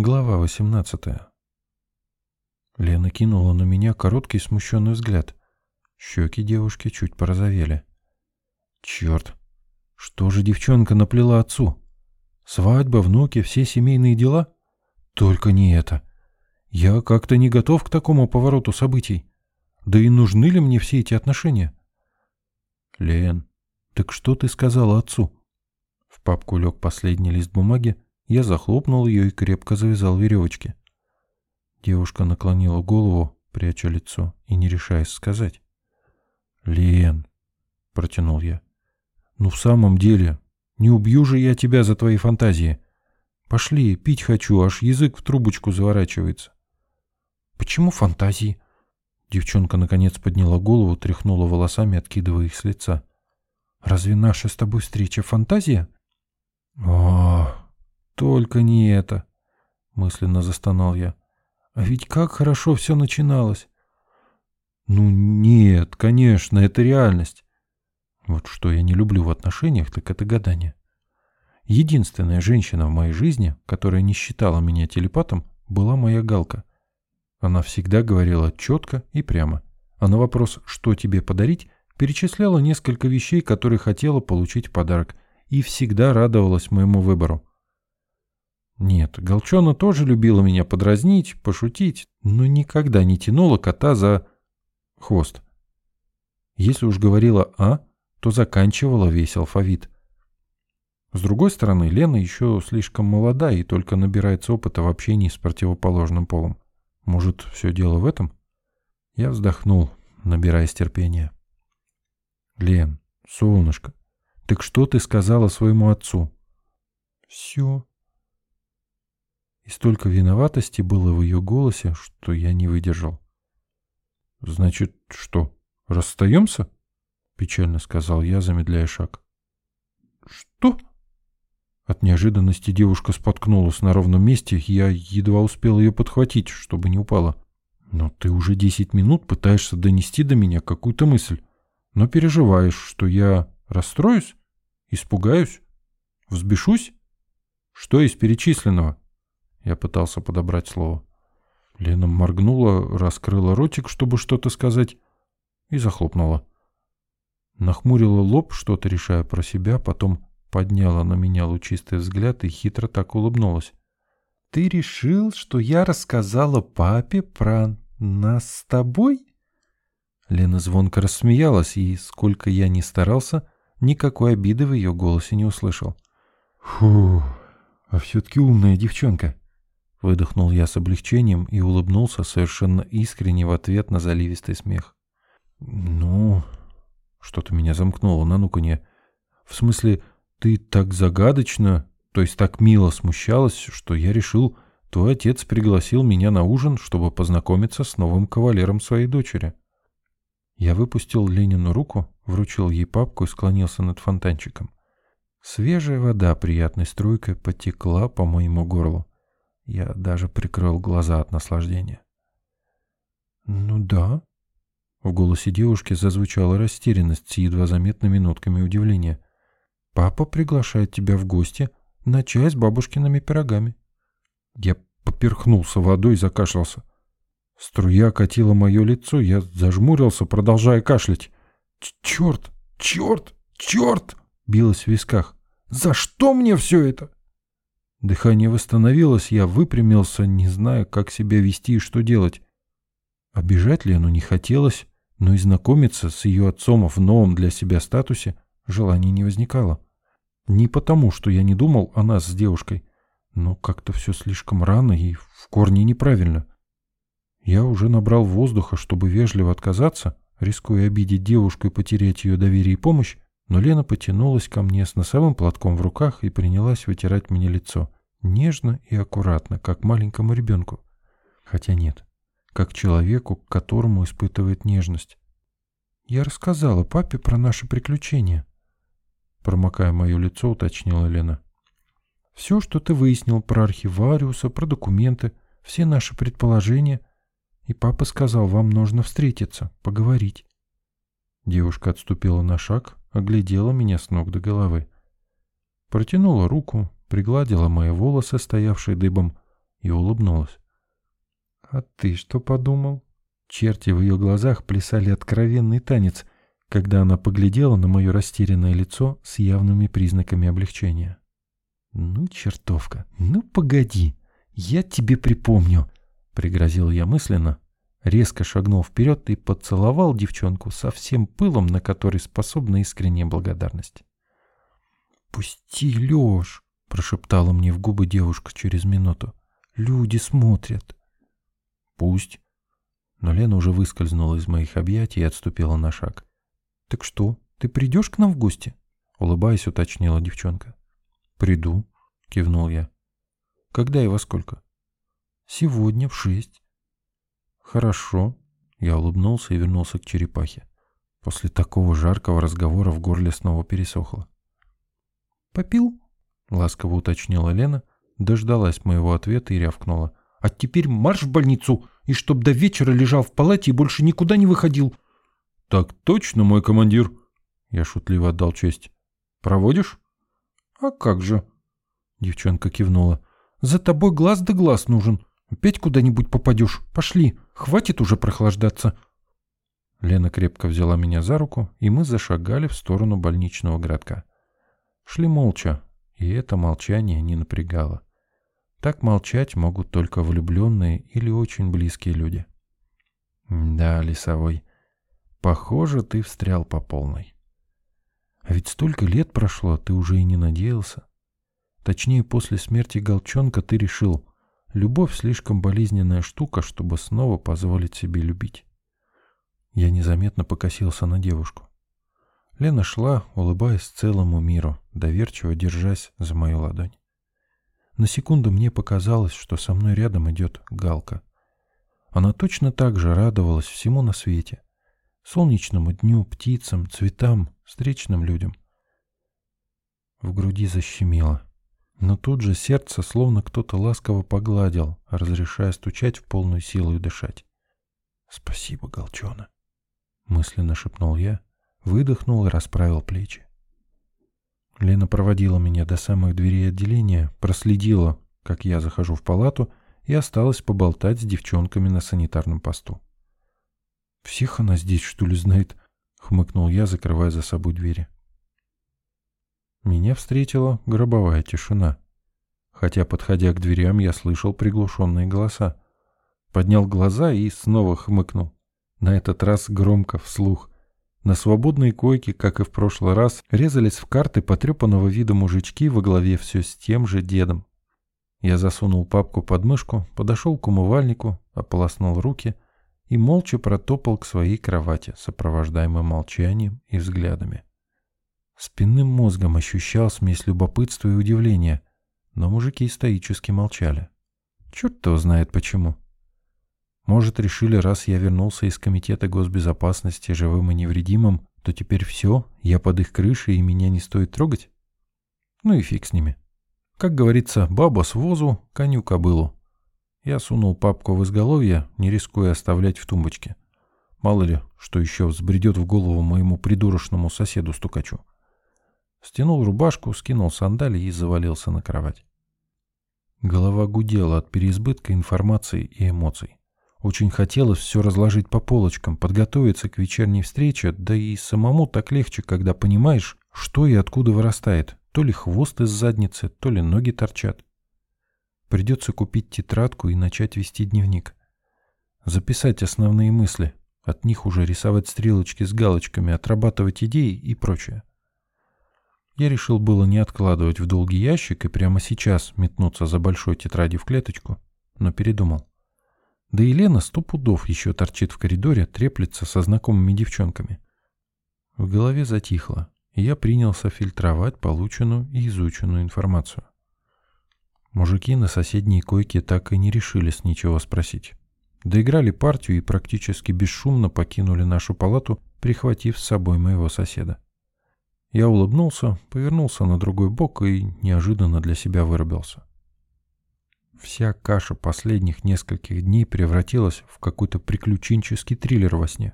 Глава 18 Лена кинула на меня короткий смущенный взгляд. Щеки девушки чуть порозовели. Черт, что же девчонка наплела отцу? Свадьба, внуки, все семейные дела? Только не это. Я как-то не готов к такому повороту событий. Да и нужны ли мне все эти отношения? Лен, так что ты сказала отцу? В папку лег последний лист бумаги, я захлопнул ее и крепко завязал веревочки. Девушка наклонила голову, пряча лицо и не решаясь сказать. «Лен», — протянул я, — «ну в самом деле, не убью же я тебя за твои фантазии. Пошли, пить хочу, аж язык в трубочку заворачивается». «Почему фантазии?» Девчонка наконец подняла голову, тряхнула волосами, откидывая их с лица. «Разве наша с тобой встреча фантазия?» «О, «Только не это!» — мысленно застонал я. «А ведь как хорошо все начиналось!» «Ну нет, конечно, это реальность!» Вот что я не люблю в отношениях, так это гадание. Единственная женщина в моей жизни, которая не считала меня телепатом, была моя Галка. Она всегда говорила четко и прямо. А на вопрос «что тебе подарить?» перечисляла несколько вещей, которые хотела получить в подарок, и всегда радовалась моему выбору. Нет, Голчона тоже любила меня подразнить, пошутить, но никогда не тянула кота за хвост. Если уж говорила «а», то заканчивала весь алфавит. С другой стороны, Лена еще слишком молода и только набирается опыта в общении с противоположным полом. Может, все дело в этом? Я вздохнул, набираясь терпения. «Лен, солнышко, так что ты сказала своему отцу?» «Все», и столько виноватости было в ее голосе, что я не выдержал. «Значит, что, расстаемся?» — печально сказал я, замедляя шаг. «Что?» От неожиданности девушка споткнулась на ровном месте, я едва успел ее подхватить, чтобы не упала. «Но ты уже десять минут пытаешься донести до меня какую-то мысль, но переживаешь, что я расстроюсь, испугаюсь, взбешусь? Что из перечисленного?» Я пытался подобрать слово. Лена моргнула, раскрыла ротик, чтобы что-то сказать, и захлопнула. Нахмурила лоб, что-то решая про себя, потом подняла на меня лучистый взгляд и хитро так улыбнулась. «Ты решил, что я рассказала папе про нас с тобой?» Лена звонко рассмеялась, и, сколько я ни старался, никакой обиды в ее голосе не услышал. «Фу, а все-таки умная девчонка!» Выдохнул я с облегчением и улыбнулся совершенно искренне в ответ на заливистый смех. «Ну...» Что-то меня замкнуло на нуканье. «В смысле, ты так загадочно, то есть так мило смущалась, что я решил, твой отец пригласил меня на ужин, чтобы познакомиться с новым кавалером своей дочери». Я выпустил Ленину руку, вручил ей папку и склонился над фонтанчиком. Свежая вода приятной струйкой потекла по моему горлу. Я даже прикрыл глаза от наслаждения. «Ну да». В голосе девушки зазвучала растерянность с едва заметными нотками удивления. «Папа приглашает тебя в гости на чай с бабушкиными пирогами». Я поперхнулся водой и закашлялся. Струя катила мое лицо, я зажмурился, продолжая кашлять. «Черт! Черт! Черт!» — билось в висках. «За что мне все это?» Дыхание восстановилось, я выпрямился, не зная, как себя вести и что делать. Обижать Лену не хотелось, но и знакомиться с ее отцом в новом для себя статусе желания не возникало. Не потому, что я не думал о нас с девушкой, но как-то все слишком рано и в корне неправильно. Я уже набрал воздуха, чтобы вежливо отказаться, рискуя обидеть девушку и потерять ее доверие и помощь, но Лена потянулась ко мне с носовым платком в руках и принялась вытирать мне лицо. Нежно и аккуратно, как маленькому ребенку. Хотя нет, как человеку, к которому испытывает нежность. «Я рассказала папе про наши приключения», — промокая мое лицо, уточнила Лена. «Все, что ты выяснил про архивариуса, про документы, все наши предположения. И папа сказал, вам нужно встретиться, поговорить». Девушка отступила на шаг, оглядела меня с ног до головы. Протянула руку, пригладила мои волосы, стоявшие дыбом, и улыбнулась. «А ты что подумал?» Черти в ее глазах плясали откровенный танец, когда она поглядела на мое растерянное лицо с явными признаками облегчения. «Ну, чертовка, ну погоди, я тебе припомню», — пригрозил я мысленно, резко шагнул вперед и поцеловал девчонку со всем пылом, на который способна искренняя благодарность. «Пусти, Леш!» — прошептала мне в губы девушка через минуту. «Люди смотрят». «Пусть». Но Лена уже выскользнула из моих объятий и отступила на шаг. «Так что, ты придешь к нам в гости?» — улыбаясь, уточнила девчонка. «Приду», — кивнул я. «Когда и во сколько?» «Сегодня в шесть». «Хорошо», — я улыбнулся и вернулся к черепахе. После такого жаркого разговора в горле снова пересохло. «Попил?» — ласково уточнила Лена, дождалась моего ответа и рявкнула. «А теперь марш в больницу, и чтоб до вечера лежал в палате и больше никуда не выходил!» «Так точно, мой командир!» Я шутливо отдал честь. «Проводишь?» «А как же?» Девчонка кивнула. «За тобой глаз да глаз нужен. Опять куда-нибудь попадешь. Пошли, хватит уже прохлаждаться». Лена крепко взяла меня за руку, и мы зашагали в сторону больничного городка. Шли молча, и это молчание не напрягало. Так молчать могут только влюбленные или очень близкие люди. Да, лесовой, похоже, ты встрял по полной. А ведь столько лет прошло, ты уже и не надеялся. Точнее, после смерти Голчонка ты решил, любовь слишком болезненная штука, чтобы снова позволить себе любить. Я незаметно покосился на девушку. Лена шла, улыбаясь целому миру, доверчиво держась за мою ладонь. На секунду мне показалось, что со мной рядом идет Галка. Она точно так же радовалась всему на свете. Солнечному дню, птицам, цветам, встречным людям. В груди защемило. Но тут же сердце словно кто-то ласково погладил, разрешая стучать в полную силу и дышать. «Спасибо, Галчона», — мысленно шепнул я, выдохнул и расправил плечи. Лена проводила меня до самых дверей отделения, проследила, как я захожу в палату, и осталась поболтать с девчонками на санитарном посту. «Всех она здесь, что ли, знает?» — хмыкнул я, закрывая за собой двери. Меня встретила гробовая тишина. Хотя, подходя к дверям, я слышал приглушенные голоса. Поднял глаза и снова хмыкнул. На этот раз громко, вслух. На свободной койке, как и в прошлый раз, резались в карты потрепанного вида мужички во главе все с тем же дедом. Я засунул папку под мышку, подошел к умывальнику, ополоснул руки и молча протопал к своей кровати, сопровождаемой молчанием и взглядами. Спинным мозгом ощущал смесь любопытства и удивления, но мужики стоически молчали. Черт его знает почему. Может, решили, раз я вернулся из Комитета госбезопасности живым и невредимым, то теперь все, я под их крышей и меня не стоит трогать? Ну и фиг с ними. Как говорится, баба с возу, коню кобылу. Я сунул папку в изголовье, не рискуя оставлять в тумбочке. Мало ли, что еще взбредет в голову моему придурочному соседу-стукачу. Стянул рубашку, скинул сандалии и завалился на кровать. Голова гудела от переизбытка информации и эмоций. Очень хотелось все разложить по полочкам, подготовиться к вечерней встрече, да и самому так легче, когда понимаешь, что и откуда вырастает. То ли хвост из задницы, то ли ноги торчат. Придется купить тетрадку и начать вести дневник. Записать основные мысли, от них уже рисовать стрелочки с галочками, отрабатывать идеи и прочее. Я решил было не откладывать в долгий ящик и прямо сейчас метнуться за большой тетрадью в клеточку, но передумал. Да и Лена сто пудов еще торчит в коридоре, треплется со знакомыми девчонками. В голове затихло, и я принялся фильтровать полученную и изученную информацию. Мужики на соседней койке так и не решились ничего спросить. Доиграли партию и практически бесшумно покинули нашу палату, прихватив с собой моего соседа. Я улыбнулся, повернулся на другой бок и неожиданно для себя вырубился. Вся каша последних нескольких дней превратилась в какой-то приключенческий триллер во сне.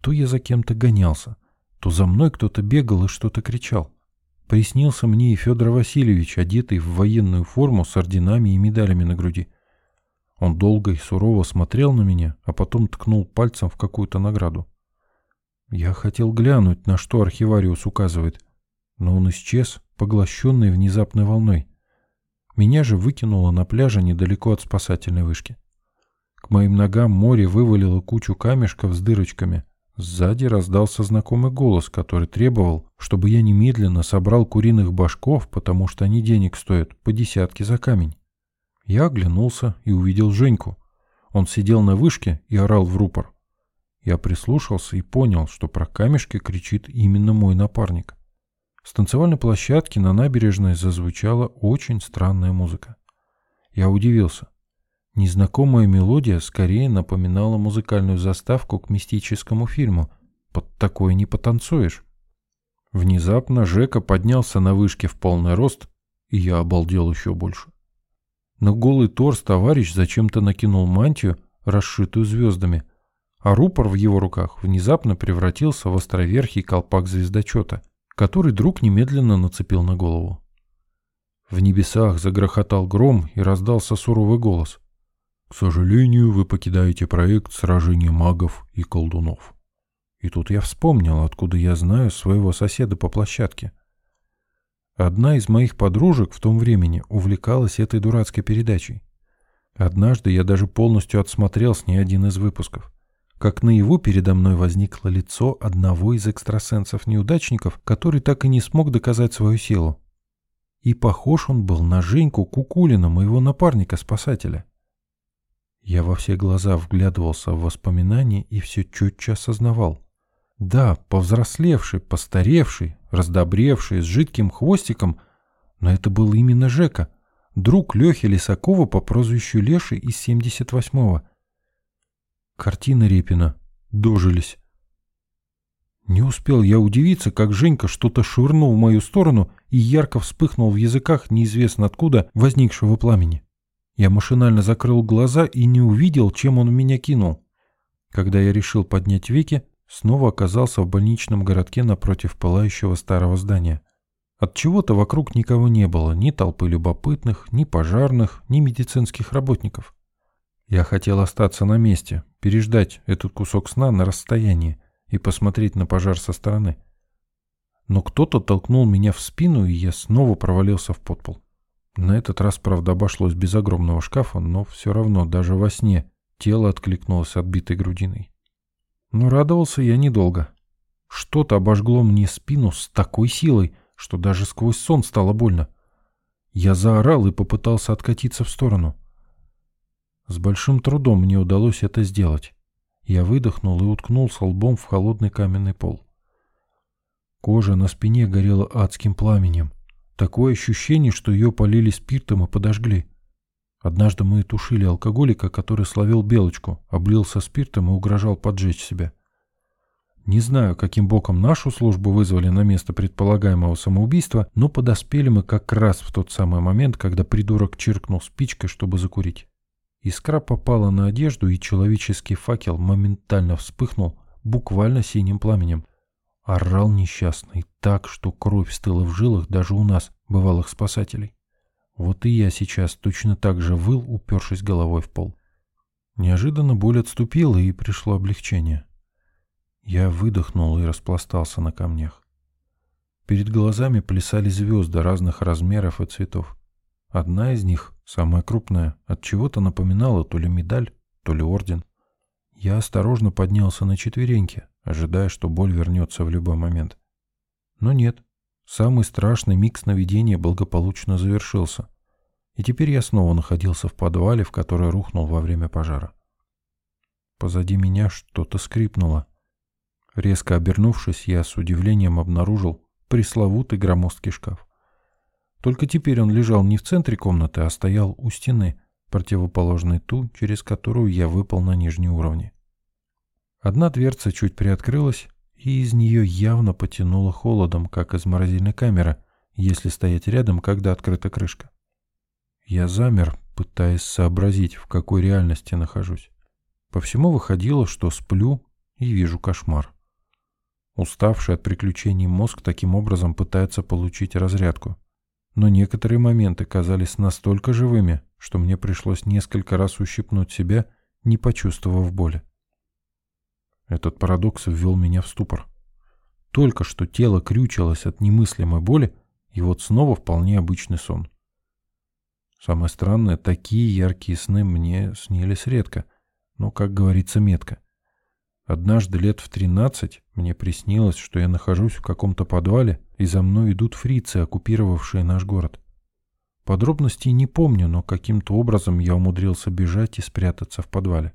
То я за кем-то гонялся, то за мной кто-то бегал и что-то кричал. Приснился мне и Федор Васильевич, одетый в военную форму с орденами и медалями на груди. Он долго и сурово смотрел на меня, а потом ткнул пальцем в какую-то награду. Я хотел глянуть, на что архивариус указывает, но он исчез, поглощенный внезапной волной. Меня же выкинуло на пляже недалеко от спасательной вышки. К моим ногам море вывалило кучу камешков с дырочками. Сзади раздался знакомый голос, который требовал, чтобы я немедленно собрал куриных башков, потому что они денег стоят по десятке за камень. Я оглянулся и увидел Женьку. Он сидел на вышке и орал в рупор. Я прислушался и понял, что про камешки кричит именно мой напарник. С танцевальной площадки на набережной зазвучала очень странная музыка. Я удивился. Незнакомая мелодия скорее напоминала музыкальную заставку к мистическому фильму. Под такое не потанцуешь. Внезапно Жека поднялся на вышке в полный рост, и я обалдел еще больше. На голый торс товарищ зачем-то накинул мантию, расшитую звездами, а рупор в его руках внезапно превратился в островерхий колпак звездочета — который друг немедленно нацепил на голову. В небесах загрохотал гром и раздался суровый голос. «К сожалению, вы покидаете проект сражения магов и колдунов». И тут я вспомнил, откуда я знаю своего соседа по площадке. Одна из моих подружек в том времени увлекалась этой дурацкой передачей. Однажды я даже полностью отсмотрел с ней один из выпусков как наяву передо мной возникло лицо одного из экстрасенсов-неудачников, который так и не смог доказать свою силу. И похож он был на Женьку Кукулина, моего напарника-спасателя. Я во все глаза вглядывался в воспоминания и все четче осознавал. Да, повзрослевший, постаревший, раздобревший, с жидким хвостиком, но это был именно Жека, друг Лехи Лисакова по прозвищу Леши из 78-го, Картина Репина. Дожились. Не успел я удивиться, как Женька что-то швырнул в мою сторону и ярко вспыхнул в языках неизвестно откуда возникшего пламени. Я машинально закрыл глаза и не увидел, чем он меня кинул. Когда я решил поднять веки, снова оказался в больничном городке напротив пылающего старого здания. От чего-то вокруг никого не было, ни толпы любопытных, ни пожарных, ни медицинских работников. Я хотел остаться на месте, переждать этот кусок сна на расстоянии и посмотреть на пожар со стороны. Но кто-то толкнул меня в спину, и я снова провалился в подпол. На этот раз, правда, обошлось без огромного шкафа, но все равно даже во сне тело откликнулось отбитой грудиной. Но радовался я недолго. Что-то обожгло мне спину с такой силой, что даже сквозь сон стало больно. Я заорал и попытался откатиться в сторону. С большим трудом мне удалось это сделать. Я выдохнул и уткнулся лбом в холодный каменный пол. Кожа на спине горела адским пламенем. Такое ощущение, что ее полили спиртом и подожгли. Однажды мы тушили алкоголика, который словил белочку, облился спиртом и угрожал поджечь себя. Не знаю, каким боком нашу службу вызвали на место предполагаемого самоубийства, но подоспели мы как раз в тот самый момент, когда придурок чиркнул спичкой, чтобы закурить. Искра попала на одежду, и человеческий факел моментально вспыхнул буквально синим пламенем. Орал несчастный так, что кровь стыла в жилах даже у нас, бывалых спасателей. Вот и я сейчас точно так же выл, упершись головой в пол. Неожиданно боль отступила, и пришло облегчение. Я выдохнул и распластался на камнях. Перед глазами плясали звезды разных размеров и цветов. Одна из них, самая крупная, от чего-то напоминала то ли медаль, то ли орден. Я осторожно поднялся на четвереньки, ожидая, что боль вернется в любой момент. Но нет. Самый страшный миг сновидения благополучно завершился. И теперь я снова находился в подвале, в который рухнул во время пожара. Позади меня что-то скрипнуло. Резко обернувшись, я с удивлением обнаружил пресловутый громоздкий шкаф. Только теперь он лежал не в центре комнаты, а стоял у стены, противоположной ту, через которую я выпал на нижней уровне. Одна дверца чуть приоткрылась, и из нее явно потянуло холодом, как из морозильной камеры, если стоять рядом, когда открыта крышка. Я замер, пытаясь сообразить, в какой реальности нахожусь. По всему выходило, что сплю и вижу кошмар. Уставший от приключений мозг таким образом пытается получить разрядку. Но некоторые моменты казались настолько живыми, что мне пришлось несколько раз ущипнуть себя, не почувствовав боли. Этот парадокс ввел меня в ступор. Только что тело крючилось от немыслимой боли, и вот снова вполне обычный сон. Самое странное, такие яркие сны мне снились редко, но, как говорится, метко. Однажды лет в тринадцать мне приснилось, что я нахожусь в каком-то подвале, и за мной идут фрицы, оккупировавшие наш город. Подробностей не помню, но каким-то образом я умудрился бежать и спрятаться в подвале.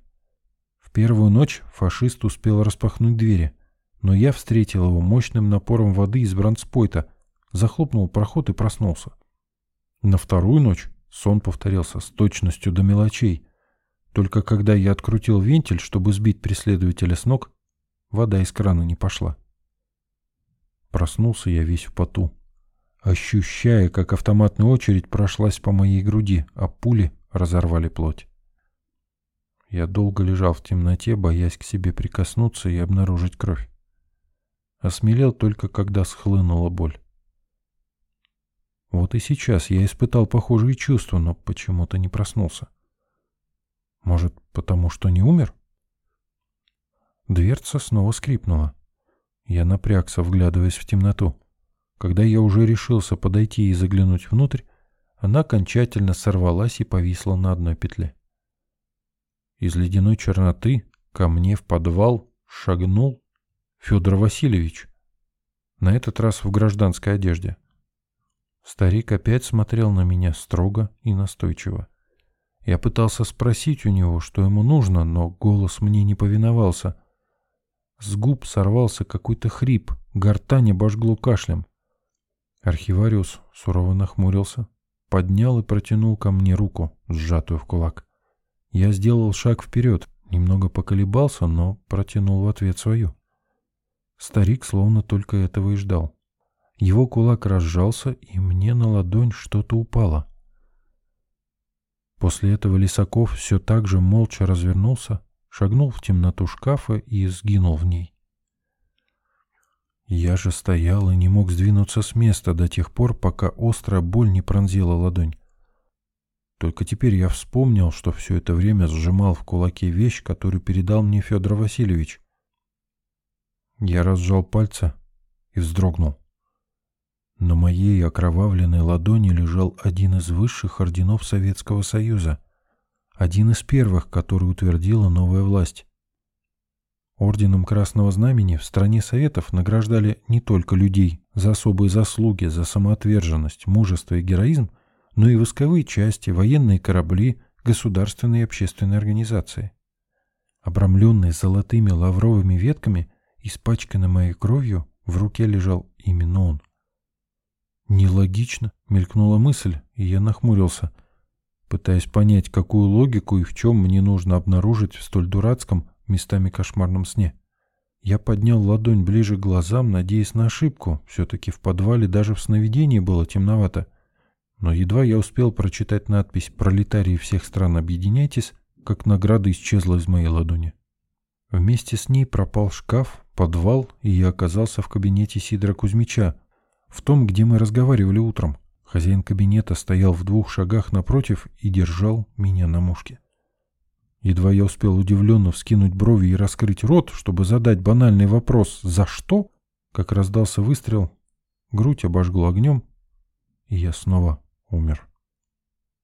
В первую ночь фашист успел распахнуть двери, но я встретил его мощным напором воды из бронспойта, захлопнул проход и проснулся. На вторую ночь сон повторился с точностью до мелочей. Только когда я открутил вентиль, чтобы сбить преследователя с ног, вода из крана не пошла. Проснулся я весь в поту, ощущая, как автоматная очередь прошлась по моей груди, а пули разорвали плоть. Я долго лежал в темноте, боясь к себе прикоснуться и обнаружить кровь. Осмелел только, когда схлынула боль. Вот и сейчас я испытал похожие чувства, но почему-то не проснулся. Может, потому что не умер? Дверца снова скрипнула. Я напрягся, вглядываясь в темноту. Когда я уже решился подойти и заглянуть внутрь, она окончательно сорвалась и повисла на одной петле. Из ледяной черноты ко мне в подвал шагнул Федор Васильевич. На этот раз в гражданской одежде. Старик опять смотрел на меня строго и настойчиво. Я пытался спросить у него, что ему нужно, но голос мне не повиновался. С губ сорвался какой-то хрип, гортань обожгло кашлем. Архивариус сурово нахмурился, поднял и протянул ко мне руку, сжатую в кулак. Я сделал шаг вперед, немного поколебался, но протянул в ответ свою. Старик словно только этого и ждал. Его кулак разжался, и мне на ладонь что-то упало. После этого Лисаков все так же молча развернулся, шагнул в темноту шкафа и сгинул в ней. Я же стоял и не мог сдвинуться с места до тех пор, пока острая боль не пронзила ладонь. Только теперь я вспомнил, что все это время сжимал в кулаке вещь, которую передал мне Федор Васильевич. Я разжал пальцы и вздрогнул. На моей окровавленной ладони лежал один из высших орденов Советского Союза, один из первых, который утвердила новая власть. Орденом Красного Знамени в стране Советов награждали не только людей за особые заслуги, за самоотверженность, мужество и героизм, но и восковые части, военные корабли, государственные и общественные организации. Обрамленный золотыми лавровыми ветками, испачканный моей кровью, в руке лежал именно он. Нелогично, мелькнула мысль, и я нахмурился, пытаясь понять, какую логику и в чем мне нужно обнаружить в столь дурацком, местами кошмарном сне. Я поднял ладонь ближе к глазам, надеясь на ошибку. Все-таки в подвале даже в сновидении было темновато. Но едва я успел прочитать надпись «Пролетарии всех стран, объединяйтесь», как награда исчезла из моей ладони. Вместе с ней пропал шкаф, подвал, и я оказался в кабинете Сидора Кузьмича, в том, где мы разговаривали утром. Хозяин кабинета стоял в двух шагах напротив и держал меня на мушке. Едва я успел удивленно вскинуть брови и раскрыть рот, чтобы задать банальный вопрос «За что?», как раздался выстрел, грудь обожгло огнем, и я снова умер.